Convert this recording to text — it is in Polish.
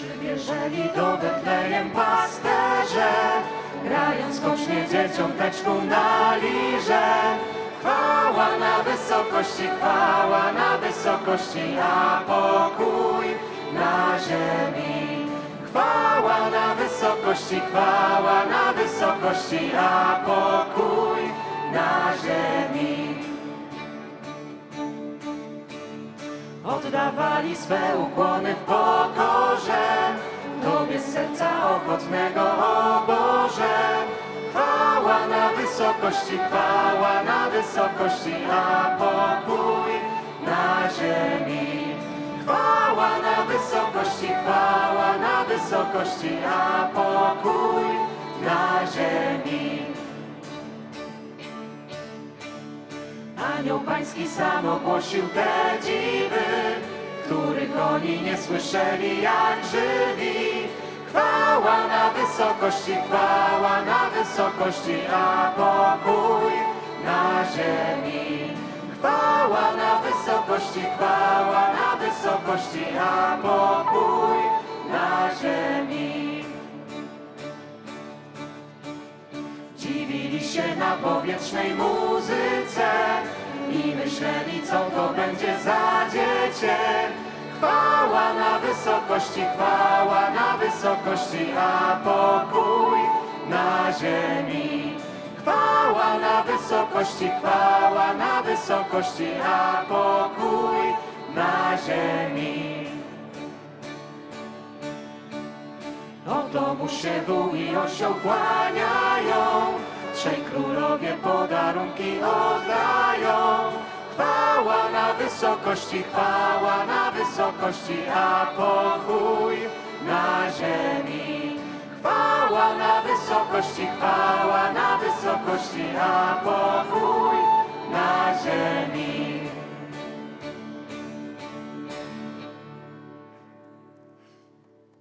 Przybierzeli do Betlejem pasterze, grając skocznie dzieciąteczku na lirze. Chwała na wysokości, chwała na wysokości, a pokój na ziemi. Chwała na wysokości, chwała na wysokości, a pokój Oddawali swe ukłony w pokorze, Tobie z serca ochotnego, o Boże. Chwała na wysokości, chwała na wysokości, a pokój na ziemi. Chwała na wysokości, chwała na wysokości, a pokój na ziemi. Anioł pański sam ogłosił te dziwy, oni nie słyszeli jak żywi. Chwała na wysokości, chwała na wysokości, a pokój na ziemi. Chwała na wysokości, chwała na wysokości, a pokój na ziemi. Dziwili się na powietrznej muzyce wysokości, chwała na wysokości, a pokój na ziemi. Chwała na wysokości, chwała na wysokości, a pokój na ziemi. O domu się wół i osioł kłaniają, trzej królowie podarunki oddają. Wysokości, chwała na wysokości, a pokój na ziemi. Chwała na wysokości, chwała na wysokości, a pokój.